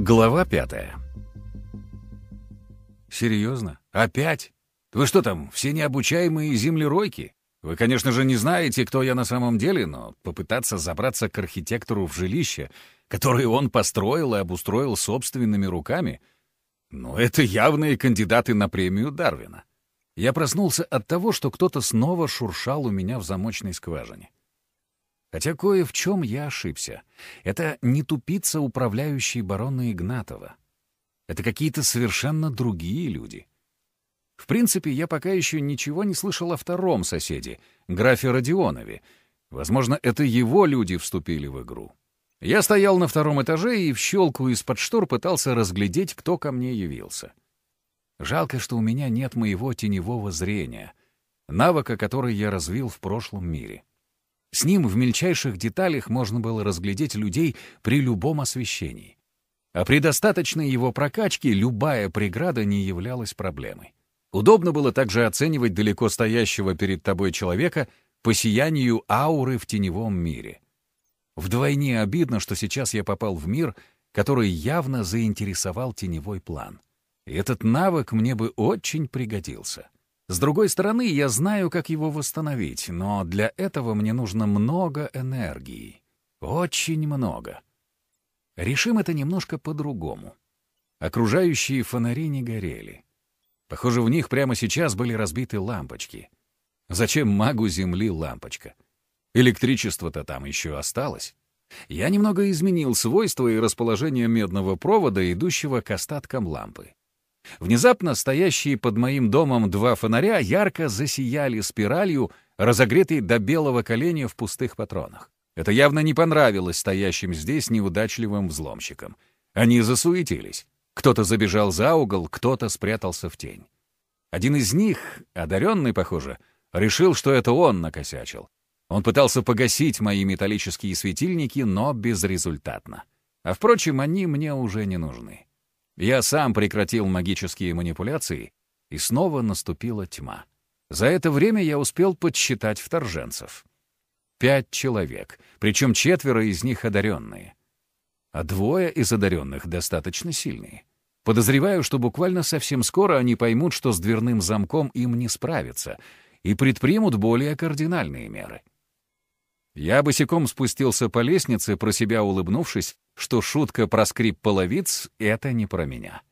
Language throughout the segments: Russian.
Глава пятая. «Серьезно? Опять? Вы что там, все необучаемые землеройки? Вы, конечно же, не знаете, кто я на самом деле, но попытаться забраться к архитектору в жилище, которое он построил и обустроил собственными руками, ну, это явные кандидаты на премию Дарвина. Я проснулся от того, что кто-то снова шуршал у меня в замочной скважине. Хотя кое в чем я ошибся. Это не тупица, управляющий барона Игнатова. Это какие-то совершенно другие люди. В принципе, я пока еще ничего не слышал о втором соседе, графе Родионове. Возможно, это его люди вступили в игру. Я стоял на втором этаже и в щелку из-под штор пытался разглядеть, кто ко мне явился. Жалко, что у меня нет моего теневого зрения, навыка, который я развил в прошлом мире. С ним в мельчайших деталях можно было разглядеть людей при любом освещении. А при достаточной его прокачке любая преграда не являлась проблемой. Удобно было также оценивать далеко стоящего перед тобой человека по сиянию ауры в теневом мире. Вдвойне обидно, что сейчас я попал в мир, который явно заинтересовал теневой план. И этот навык мне бы очень пригодился. С другой стороны, я знаю, как его восстановить, но для этого мне нужно много энергии. Очень много. Решим это немножко по-другому. Окружающие фонари не горели. Похоже, в них прямо сейчас были разбиты лампочки. Зачем магу Земли лампочка? Электричество-то там еще осталось. Я немного изменил свойства и расположение медного провода, идущего к остаткам лампы. Внезапно стоящие под моим домом два фонаря ярко засияли спиралью, разогретой до белого коленя в пустых патронах. Это явно не понравилось стоящим здесь неудачливым взломщикам. Они засуетились. Кто-то забежал за угол, кто-то спрятался в тень. Один из них, одаренный, похоже, решил, что это он накосячил. Он пытался погасить мои металлические светильники, но безрезультатно. А впрочем, они мне уже не нужны. Я сам прекратил магические манипуляции, и снова наступила тьма. За это время я успел подсчитать вторженцев. Пять человек, причем четверо из них одаренные. А двое из одаренных достаточно сильные. Подозреваю, что буквально совсем скоро они поймут, что с дверным замком им не справиться, и предпримут более кардинальные меры. Я босиком спустился по лестнице, про себя улыбнувшись, что шутка про скрип половиц — это не про меня.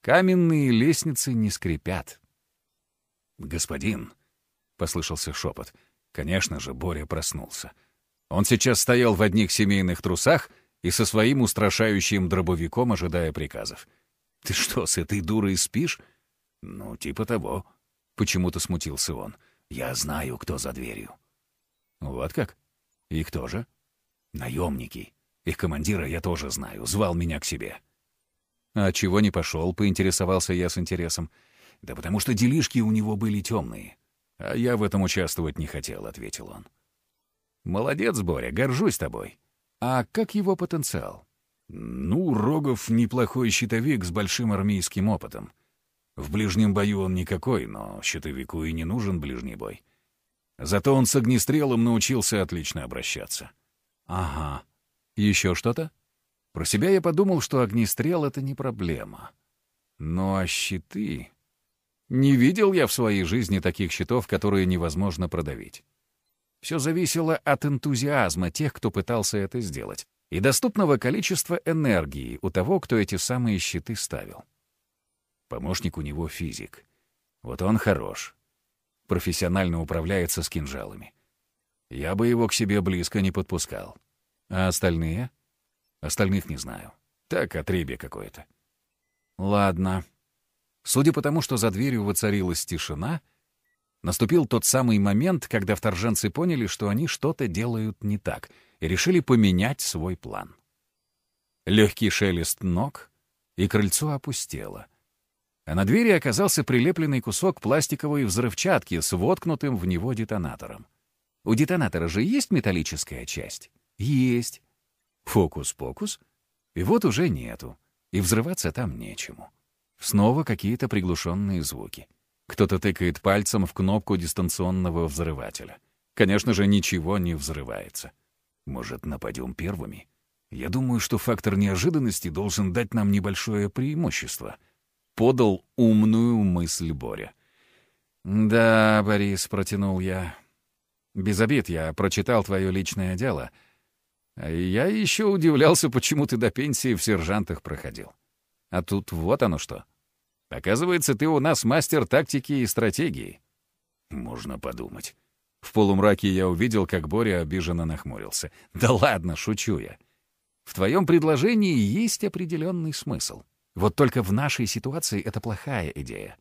Каменные лестницы не скрипят. «Господин», — послышался шепот, — конечно же, Боря проснулся. Он сейчас стоял в одних семейных трусах и со своим устрашающим дробовиком, ожидая приказов. «Ты что, с этой дурой спишь?» «Ну, типа того», — почему-то смутился он. «Я знаю, кто за дверью». «Вот как? И кто же?» «Наемники. Их командира я тоже знаю, звал меня к себе». «А чего не пошел?» — поинтересовался я с интересом. «Да потому что делишки у него были темные. А я в этом участвовать не хотел», — ответил он. «Молодец, Боря, горжусь тобой. А как его потенциал?» «Ну, Рогов — неплохой щитовик с большим армейским опытом. В ближнем бою он никакой, но щитовику и не нужен ближний бой. Зато он с огнестрелом научился отлично обращаться». «Ага. Еще что-то?» Про себя я подумал, что огнестрел — это не проблема. Ну а щиты... Не видел я в своей жизни таких щитов, которые невозможно продавить. Все зависело от энтузиазма тех, кто пытался это сделать, и доступного количества энергии у того, кто эти самые щиты ставил. Помощник у него физик. Вот он хорош. Профессионально управляется с кинжалами. Я бы его к себе близко не подпускал. А остальные? Остальных не знаю. Так, отребье какое-то. Ладно. Судя по тому, что за дверью воцарилась тишина, наступил тот самый момент, когда вторженцы поняли, что они что-то делают не так, и решили поменять свой план. Легкий шелест ног, и крыльцо опустело. А на двери оказался прилепленный кусок пластиковой взрывчатки с воткнутым в него детонатором. У детонатора же есть металлическая часть? Есть. Фокус-покус. И вот уже нету. И взрываться там нечему. Снова какие-то приглушенные звуки. Кто-то тыкает пальцем в кнопку дистанционного взрывателя. Конечно же, ничего не взрывается. Может, нападем первыми? Я думаю, что фактор неожиданности должен дать нам небольшое преимущество. Подал умную мысль Боря. «Да, Борис», — протянул я. «Без обид, я прочитал твое личное дело. А я еще удивлялся, почему ты до пенсии в сержантах проходил. А тут вот оно что. Оказывается, ты у нас мастер тактики и стратегии». «Можно подумать». В полумраке я увидел, как Боря обиженно нахмурился. «Да ладно, шучу я. В твоем предложении есть определенный смысл. Вот только в нашей ситуации это плохая идея.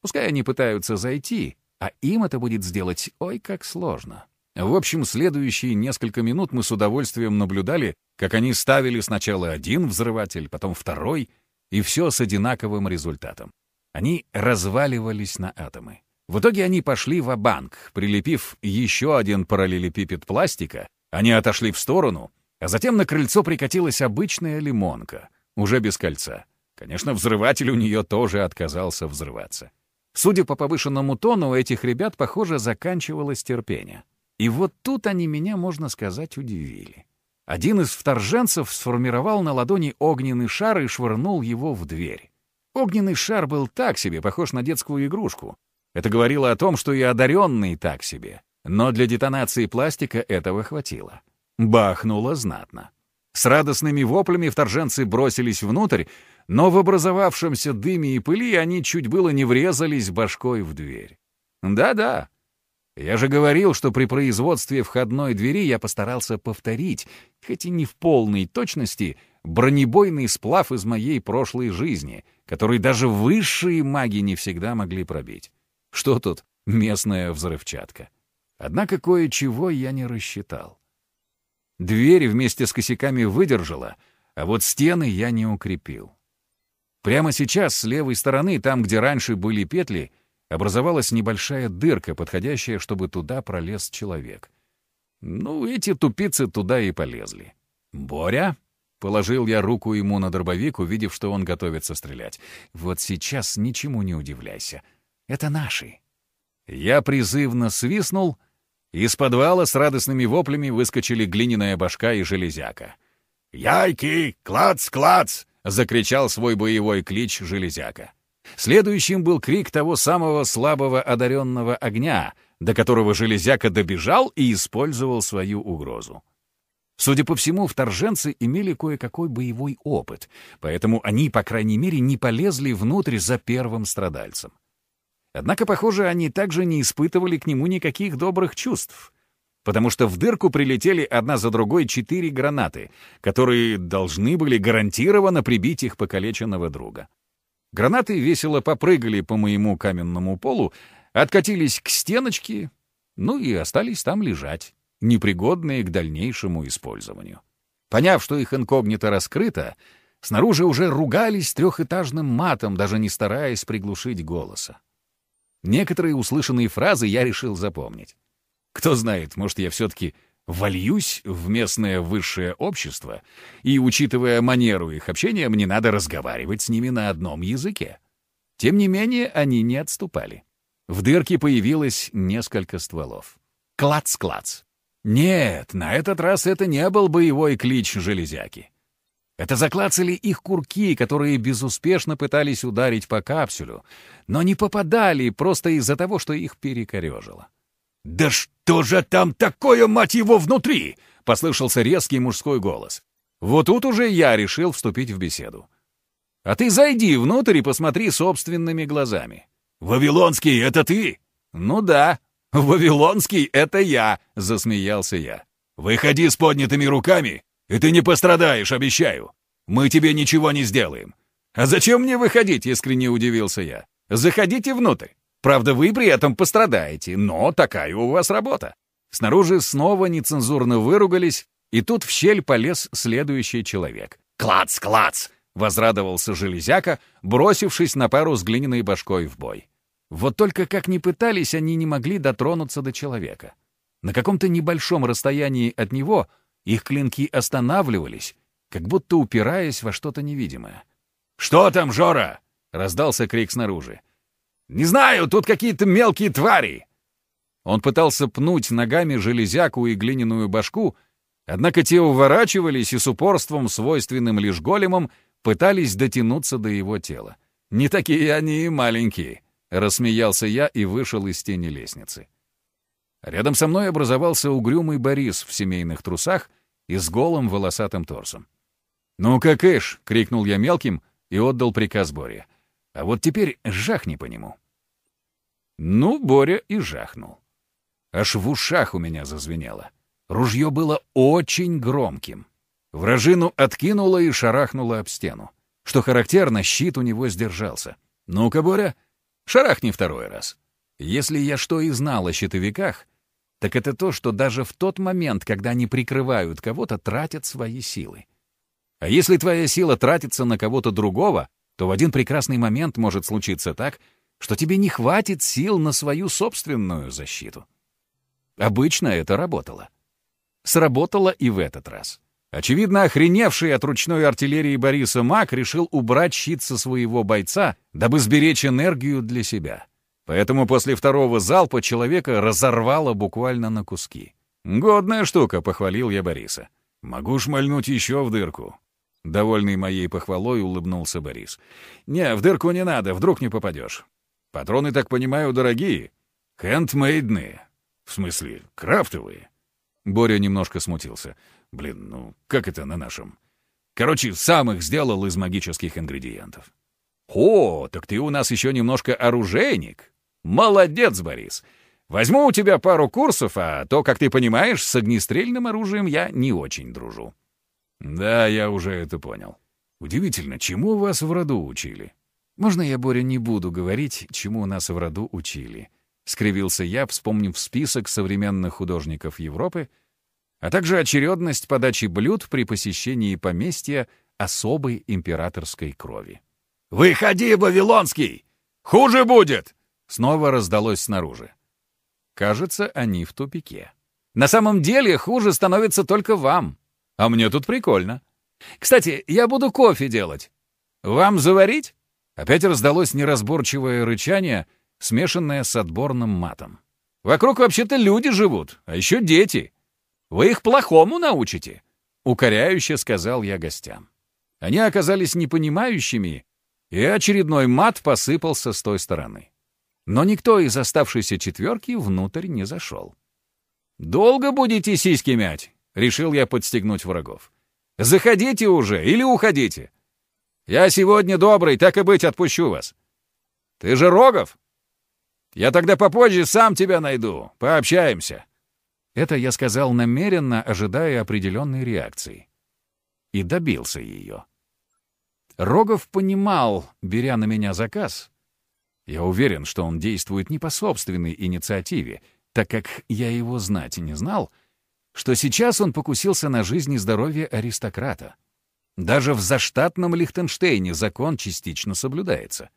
Пускай они пытаются зайти, а им это будет сделать ой как сложно. В общем, следующие несколько минут мы с удовольствием наблюдали, как они ставили сначала один взрыватель, потом второй, и все с одинаковым результатом. Они разваливались на атомы. В итоге они пошли в банк прилепив еще один параллелепипед пластика, они отошли в сторону, а затем на крыльцо прикатилась обычная лимонка, уже без кольца. Конечно, взрыватель у нее тоже отказался взрываться. Судя по повышенному тону, у этих ребят, похоже, заканчивалось терпение. И вот тут они меня, можно сказать, удивили. Один из вторженцев сформировал на ладони огненный шар и швырнул его в дверь. Огненный шар был так себе, похож на детскую игрушку. Это говорило о том, что и одаренный так себе. Но для детонации пластика этого хватило. Бахнуло знатно. С радостными воплями вторженцы бросились внутрь, но в образовавшемся дыме и пыли они чуть было не врезались башкой в дверь. Да-да. Я же говорил, что при производстве входной двери я постарался повторить, хоть и не в полной точности, бронебойный сплав из моей прошлой жизни, который даже высшие маги не всегда могли пробить. Что тут местная взрывчатка? Однако кое-чего я не рассчитал. Дверь вместе с косяками выдержала, а вот стены я не укрепил. Прямо сейчас, с левой стороны, там, где раньше были петли, образовалась небольшая дырка, подходящая, чтобы туда пролез человек. Ну, эти тупицы туда и полезли. «Боря?» — положил я руку ему на дробовик, увидев, что он готовится стрелять. «Вот сейчас ничему не удивляйся. Это наши». Я призывно свистнул — из подвала с радостными воплями выскочили глиняная башка и железяка. «Яйки! Клац-клац!» — закричал свой боевой клич железяка. Следующим был крик того самого слабого одаренного огня, до которого железяка добежал и использовал свою угрозу. Судя по всему, вторженцы имели кое-какой боевой опыт, поэтому они, по крайней мере, не полезли внутрь за первым страдальцем. Однако, похоже, они также не испытывали к нему никаких добрых чувств, потому что в дырку прилетели одна за другой четыре гранаты, которые должны были гарантированно прибить их покалеченного друга. Гранаты весело попрыгали по моему каменному полу, откатились к стеночке, ну и остались там лежать, непригодные к дальнейшему использованию. Поняв, что их инкогнито раскрыто, снаружи уже ругались трехэтажным матом, даже не стараясь приглушить голоса. Некоторые услышанные фразы я решил запомнить. Кто знает, может, я все-таки вольюсь в местное высшее общество, и, учитывая манеру их общения, мне надо разговаривать с ними на одном языке. Тем не менее, они не отступали. В дырке появилось несколько стволов. Клац-клац. Нет, на этот раз это не был боевой клич железяки. Это заклацали их курки, которые безуспешно пытались ударить по капсулю, но не попадали просто из-за того, что их перекорежило. «Да что же там такое, мать его, внутри?» — послышался резкий мужской голос. Вот тут уже я решил вступить в беседу. «А ты зайди внутрь и посмотри собственными глазами». «Вавилонский, это ты?» «Ну да, Вавилонский — это я», — засмеялся я. «Выходи с поднятыми руками и ты не пострадаешь, обещаю. Мы тебе ничего не сделаем. А зачем мне выходить, искренне удивился я. Заходите внутрь. Правда, вы при этом пострадаете, но такая у вас работа. Снаружи снова нецензурно выругались, и тут в щель полез следующий человек. «Клац, клац!» — возрадовался железяка, бросившись на пару с глиняной башкой в бой. Вот только как ни пытались, они не могли дотронуться до человека. На каком-то небольшом расстоянии от него их клинки останавливались, как будто упираясь во что-то невидимое. «Что там, Жора?» — раздался крик снаружи. «Не знаю, тут какие-то мелкие твари!» Он пытался пнуть ногами железяку и глиняную башку, Однако те уворачивались и с упорством, свойственным лишь големам, пытались дотянуться до его тела. «Не такие они и маленькие», — рассмеялся я и вышел из тени лестницы. Рядом со мной образовался угрюмый Борис в семейных трусах и с голым волосатым торсом. «Ну как ишь!» — крикнул я мелким и отдал приказ Боре. «А вот теперь жахни по нему». Ну, Боря и жахнул. Аж в ушах у меня зазвенело. Ружье было очень громким. Вражину откинуло и шарахнуло об стену. Что характерно, щит у него сдержался. «Ну-ка, Боря, шарахни второй раз». Если я что и знал о щитовиках, так это то, что даже в тот момент, когда они прикрывают кого-то, тратят свои силы. А если твоя сила тратится на кого-то другого, то в один прекрасный момент может случиться так, что тебе не хватит сил на свою собственную защиту. Обычно это работало. Сработало и в этот раз. Очевидно, охреневший от ручной артиллерии Бориса Мак решил убрать щит со своего бойца, дабы сберечь энергию для себя. Поэтому после второго залпа человека разорвало буквально на куски. «Годная штука», — похвалил я Бориса. «Могу шмальнуть еще в дырку». Довольный моей похвалой улыбнулся Борис. «Не, в дырку не надо, вдруг не попадешь. Патроны, так понимаю, дорогие. Хендмейдные. В смысле, крафтовые». Боря немножко смутился. «Блин, ну как это на нашем?» «Короче, сам их сделал из магических ингредиентов». «О, так ты у нас еще немножко оружейник. Молодец, Борис. Возьму у тебя пару курсов, а то, как ты понимаешь, с огнестрельным оружием я не очень дружу». «Да, я уже это понял. Удивительно, чему вас в роду учили?» «Можно я, Боря, не буду говорить, чему нас в роду учили?» — скривился я, вспомнив список современных художников Европы, а также очередность подачи блюд при посещении поместья особой императорской крови. «Выходи, Вавилонский! Хуже будет!» Снова раздалось снаружи. Кажется, они в тупике. На самом деле хуже становится только вам. А мне тут прикольно. Кстати, я буду кофе делать. Вам заварить? Опять раздалось неразборчивое рычание, смешанное с отборным матом. Вокруг вообще-то люди живут, а еще дети. Вы их плохому научите, укоряюще сказал я гостям. Они оказались непонимающими, и очередной мат посыпался с той стороны. Но никто из оставшейся четверки внутрь не зашел. «Долго будете сиськи мять?» — решил я подстегнуть врагов. «Заходите уже или уходите. Я сегодня добрый, так и быть, отпущу вас. Ты же Рогов? Я тогда попозже сам тебя найду, пообщаемся». Это я сказал намеренно, ожидая определенной реакции. И добился ее. Рогов понимал, беря на меня заказ, я уверен, что он действует не по собственной инициативе, так как я его знать не знал, что сейчас он покусился на жизнь и здоровье аристократа. Даже в заштатном Лихтенштейне закон частично соблюдается.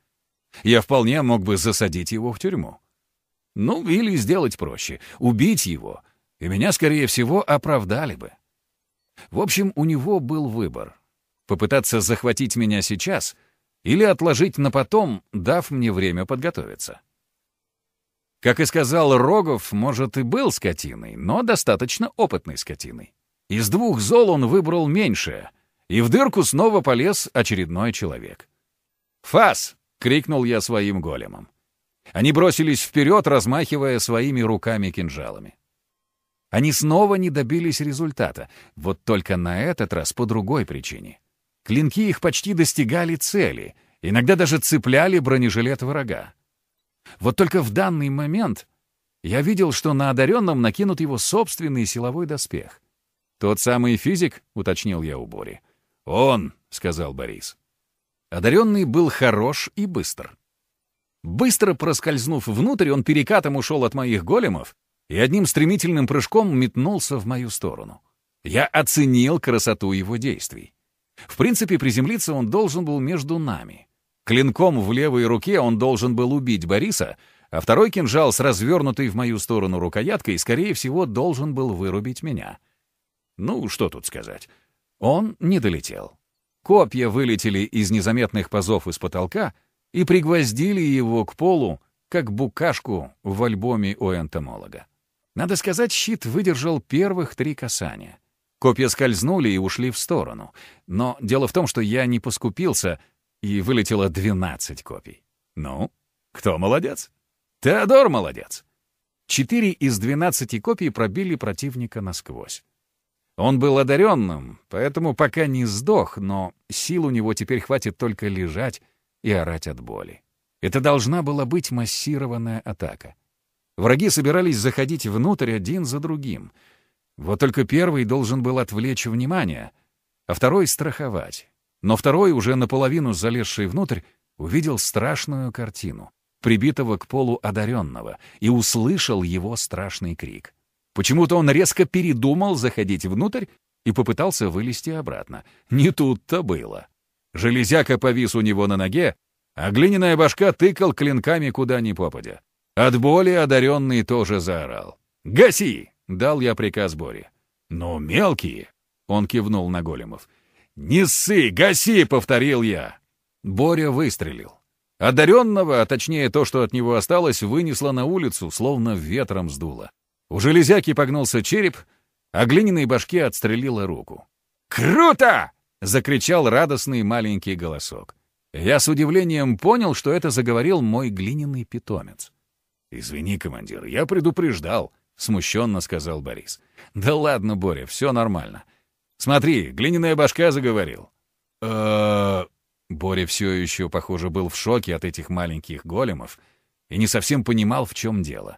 Я вполне мог бы засадить его в тюрьму. Ну, или сделать проще — убить его, и меня, скорее всего, оправдали бы. В общем, у него был выбор — попытаться захватить меня сейчас — или отложить на потом, дав мне время подготовиться. Как и сказал Рогов, может, и был скотиной, но достаточно опытной скотиной. Из двух зол он выбрал меньшее, и в дырку снова полез очередной человек. «Фас!» — крикнул я своим големом. Они бросились вперед, размахивая своими руками-кинжалами. Они снова не добились результата, вот только на этот раз по другой причине. Клинки их почти достигали цели, иногда даже цепляли бронежилет врага. Вот только в данный момент я видел, что на одаренном накинут его собственный силовой доспех. «Тот самый физик?» — уточнил я у Бори. «Он», — сказал Борис. Одаренный был хорош и быстр. Быстро проскользнув внутрь, он перекатом ушел от моих големов и одним стремительным прыжком метнулся в мою сторону. Я оценил красоту его действий. В принципе, приземлиться он должен был между нами. Клинком в левой руке он должен был убить Бориса, а второй кинжал с развернутой в мою сторону рукояткой, скорее всего, должен был вырубить меня. Ну, что тут сказать. Он не долетел. Копья вылетели из незаметных пазов из потолка и пригвоздили его к полу, как букашку в альбоме у энтомолога. Надо сказать, щит выдержал первых три касания. Копья скользнули и ушли в сторону. Но дело в том, что я не поскупился, и вылетело 12 копий. Ну, кто молодец? Теодор молодец. Четыре из 12 копий пробили противника насквозь. Он был одаренным, поэтому пока не сдох, но сил у него теперь хватит только лежать и орать от боли. Это должна была быть массированная атака. Враги собирались заходить внутрь один за другим — вот только первый должен был отвлечь внимание, а второй — страховать. Но второй, уже наполовину залезший внутрь, увидел страшную картину, прибитого к полу одаренного, и услышал его страшный крик. Почему-то он резко передумал заходить внутрь и попытался вылезти обратно. Не тут-то было. Железяка повис у него на ноге, а глиняная башка тыкал клинками куда ни попадя. От боли одаренный тоже заорал. «Гаси! Дал я приказ Боре. «Но мелкие!» — он кивнул на големов. «Не ссы, гаси!» — повторил я. Боря выстрелил. Одаренного, а точнее то, что от него осталось, вынесло на улицу, словно ветром сдуло. У железяки погнулся череп, а глиняной башке отстрелила руку. «Круто!» — закричал радостный маленький голосок. Я с удивлением понял, что это заговорил мой глиняный питомец. «Извини, командир, я предупреждал», смущенно сказал Борис. Да ладно, Боря, все нормально. Смотри, глиняная башка заговорил. э Боря все еще, похоже, был в шоке от этих маленьких големов и не совсем понимал, в чем дело.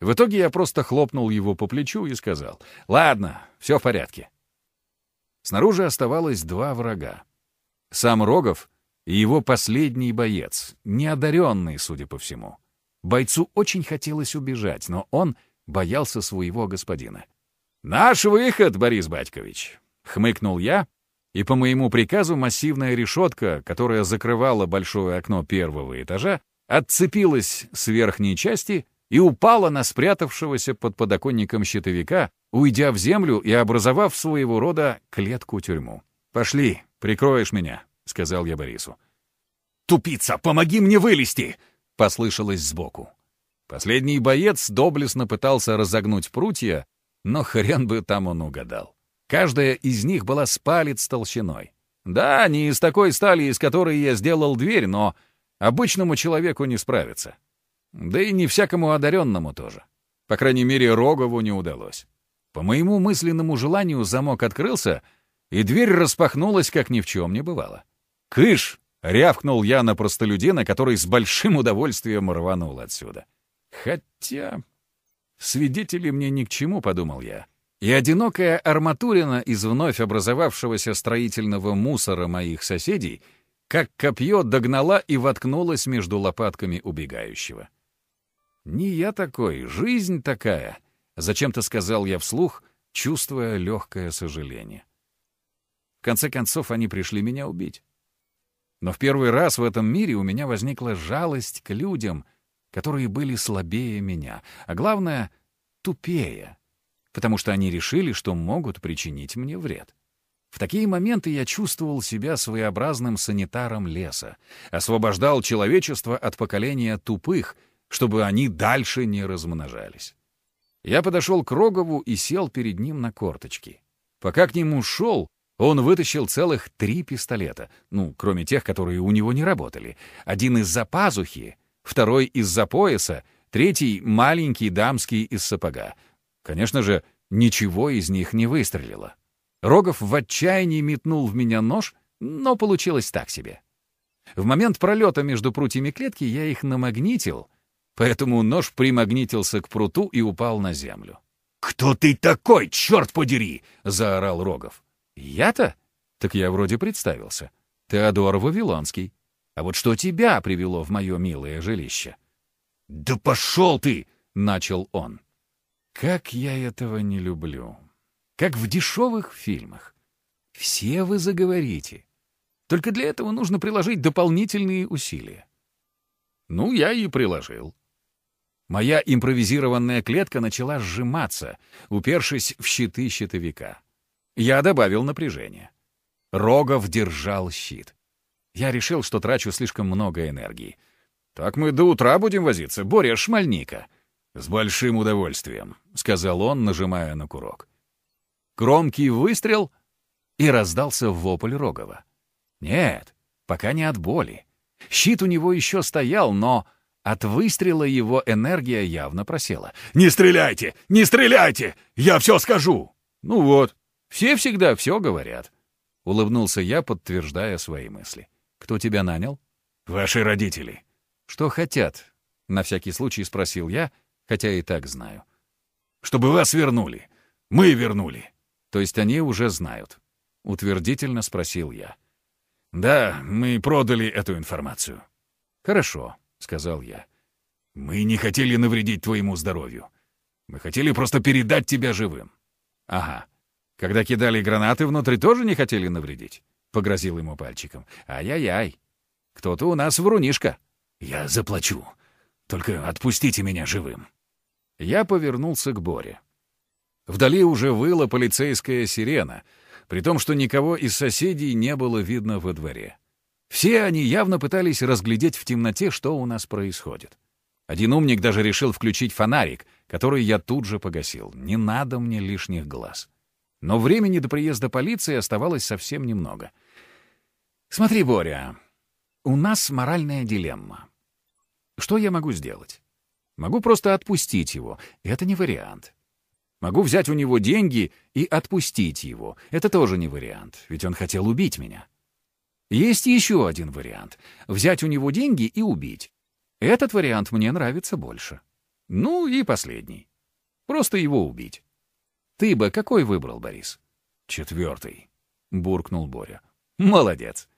В итоге я просто хлопнул его по плечу и сказал, «Ладно, все в порядке». Снаружи оставалось два врага. Сам Рогов и его последний боец, неодаренный, судя по всему. Бойцу очень хотелось убежать, но он боялся своего господина. «Наш выход, Борис Батькович!» — хмыкнул я, и по моему приказу массивная решетка, которая закрывала большое окно первого этажа, отцепилась с верхней части и упала на спрятавшегося под подоконником щитовика, уйдя в землю и образовав своего рода клетку-тюрьму. «Пошли, прикроешь меня», — сказал я Борису. «Тупица, помоги мне вылезти!» — послышалось сбоку. Последний боец доблестно пытался разогнуть прутья, но хрен бы там он угадал. Каждая из них была с палец толщиной. Да, не из такой стали, из которой я сделал дверь, но обычному человеку не справиться. Да и не всякому одаренному тоже. По крайней мере, Рогову не удалось. По моему мысленному желанию замок открылся, и дверь распахнулась, как ни в чем не бывало. «Кыш!» — рявкнул я на простолюдина, который с большим удовольствием рванул отсюда. Хотя... Свидетели мне ни к чему, подумал я. И одинокая арматурина из вновь образовавшегося строительного мусора моих соседей как копье догнала и воткнулась между лопатками убегающего. «Не я такой, жизнь такая», — зачем-то сказал я вслух, чувствуя легкое сожаление. В конце концов, они пришли меня убить. Но в первый раз в этом мире у меня возникла жалость к людям — которые были слабее меня, а главное — тупее, потому что они решили, что могут причинить мне вред. В такие моменты я чувствовал себя своеобразным санитаром леса, освобождал человечество от поколения тупых, чтобы они дальше не размножались. Я подошел к Рогову и сел перед ним на корточки. Пока к нему шел, он вытащил целых три пистолета, ну, кроме тех, которые у него не работали. Один из-за пазухи, второй из-за пояса, третий — маленький дамский из сапога. Конечно же, ничего из них не выстрелило. Рогов в отчаянии метнул в меня нож, но получилось так себе. В момент пролета между прутьями клетки я их намагнитил, поэтому нож примагнитился к пруту и упал на землю. «Кто ты такой, черт подери!» — заорал Рогов. «Я-то? Так я вроде представился. Теодор Вавилонский. А вот что тебя привело в мое милое жилище?» «Да пошел ты!» — начал он. «Как я этого не люблю. Как в дешевых фильмах. Все вы заговорите. Только для этого нужно приложить дополнительные усилия. Ну, я и приложил. Моя импровизированная клетка начала сжиматься, упершись в щиты щитовика. Я добавил напряжение. Рогов держал щит. Я решил, что трачу слишком много энергии. «Так мы до утра будем возиться, Боря, шмальника». «С большим удовольствием», — сказал он, нажимая на курок. громкий выстрел и раздался вопль Рогова. Нет, пока не от боли. Щит у него еще стоял, но от выстрела его энергия явно просела. «Не стреляйте! Не стреляйте! Я все скажу!» «Ну вот, все всегда все говорят», — улыбнулся я, подтверждая свои мысли. «Кто тебя нанял?» «Ваши родители». «Что хотят?» — на всякий случай спросил я, хотя и так знаю. «Чтобы вас вернули. Мы вернули». «То есть они уже знают?» — утвердительно спросил я. «Да, мы продали эту информацию». «Хорошо», — сказал я. «Мы не хотели навредить твоему здоровью. Мы хотели просто передать тебя живым». «Ага. Когда кидали гранаты, внутри тоже не хотели навредить?» — погрозил ему пальчиком. «Ай-яй-яй. Кто-то у нас врунишка». «Я заплачу. Только отпустите меня живым». Я повернулся к Боре. Вдали уже выла полицейская сирена, при том, что никого из соседей не было видно во дворе. Все они явно пытались разглядеть в темноте, что у нас происходит. Один умник даже решил включить фонарик, который я тут же погасил. Не надо мне лишних глаз. Но времени до приезда полиции оставалось совсем немного. «Смотри, Боря, у нас моральная дилемма. Что я могу сделать? Могу просто отпустить его. Это не вариант. Могу взять у него деньги и отпустить его. Это тоже не вариант, ведь он хотел убить меня. Есть еще один вариант — взять у него деньги и убить. Этот вариант мне нравится больше. Ну и последний. Просто его убить. Ты бы какой выбрал, Борис? Четвертый, — буркнул Боря. Молодец.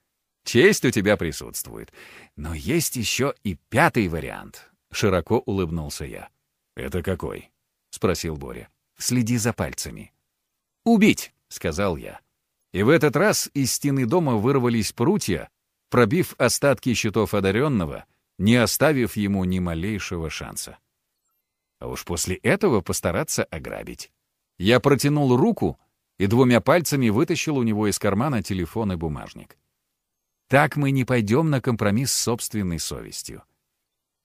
Честь у тебя присутствует. Но есть еще и пятый вариант, — широко улыбнулся я. Это какой? — спросил Боря. Следи за пальцами. Убить, — сказал я. И в этот раз из стены дома вырвались прутья, пробив остатки щитов одаренного, не оставив ему ни малейшего шанса. А уж после этого постараться ограбить. Я протянул руку и двумя пальцами вытащил у него из кармана телефон и бумажник. Так мы не пойдем на компромисс с собственной совестью.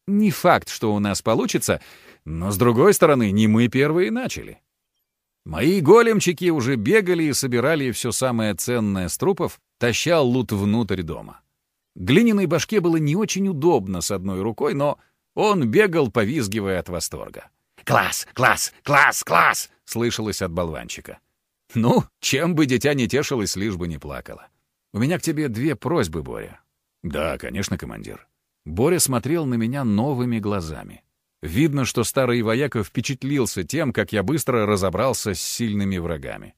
Не факт, что у нас получится, но, с другой стороны, не мы первые начали. Мои големчики уже бегали и собирали все самое ценное с трупов, таща лут внутрь дома. Глиняной башке было не очень удобно с одной рукой, но он бегал, повизгивая от восторга. «Класс! Класс! Класс! Класс!» — слышалось от болванчика. «Ну, чем бы дитя не тешилось, лишь бы не плакало. У меня к тебе две просьбы, Боря». «Да, конечно, командир». Боря смотрел на меня новыми глазами. Видно, что старый вояка впечатлился тем, как я быстро разобрался с сильными врагами.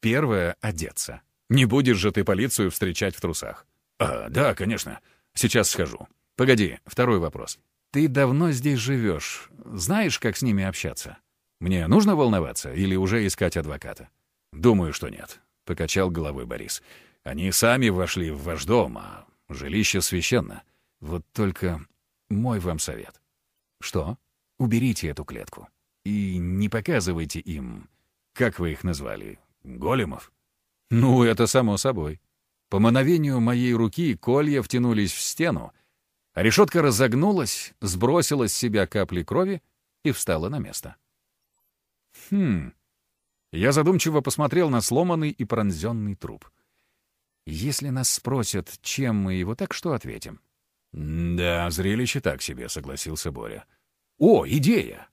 Первое — одеться. Не будешь же ты полицию встречать в трусах. А, да, конечно. Сейчас схожу. Погоди, второй вопрос. Ты давно здесь живешь. Знаешь, как с ними общаться? Мне нужно волноваться или уже искать адвоката? Думаю, что нет, — покачал головой Борис. Они сами вошли в ваш дом, а жилище священно. Вот только мой вам совет. Что? Уберите эту клетку. И не показывайте им, как вы их назвали, големов? Ну, это само собой. По мановению моей руки колья втянулись в стену, а решетка разогнулась, сбросила с себя капли крови и встала на место. Хм. Я задумчиво посмотрел на сломанный и пронзенный труп. Если нас спросят, чем мы его, так что ответим? «Да, зрелище так себе», — согласился Боря. «О, идея!»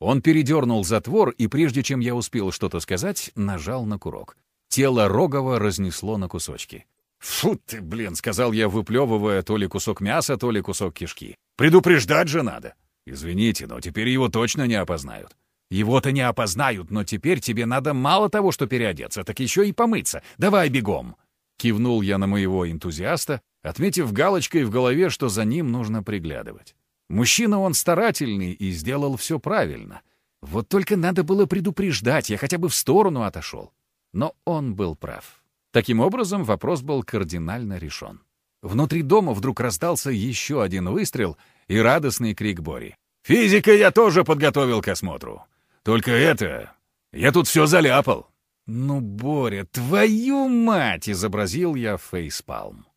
Он передернул затвор, и прежде чем я успел что-то сказать, нажал на курок. Тело Рогова разнесло на кусочки. «Фу ты, блин!» — сказал я, выплевывая то ли кусок мяса, то ли кусок кишки. «Предупреждать же надо!» «Извините, но теперь его точно не опознают». «Его-то не опознают, но теперь тебе надо мало того, что переодеться, так еще и помыться. Давай бегом!» Кивнул я на моего энтузиаста, отметив галочкой в голове, что за ним нужно приглядывать. Мужчина он старательный и сделал все правильно. Вот только надо было предупреждать, я хотя бы в сторону отошел. Но он был прав. Таким образом, вопрос был кардинально решен. Внутри дома вдруг раздался еще один выстрел и радостный крик Бори. «Физика я тоже подготовил к осмотру. Только это... Я тут все заляпал». «Ну, Боря, твою мать!» — изобразил я фейспалм.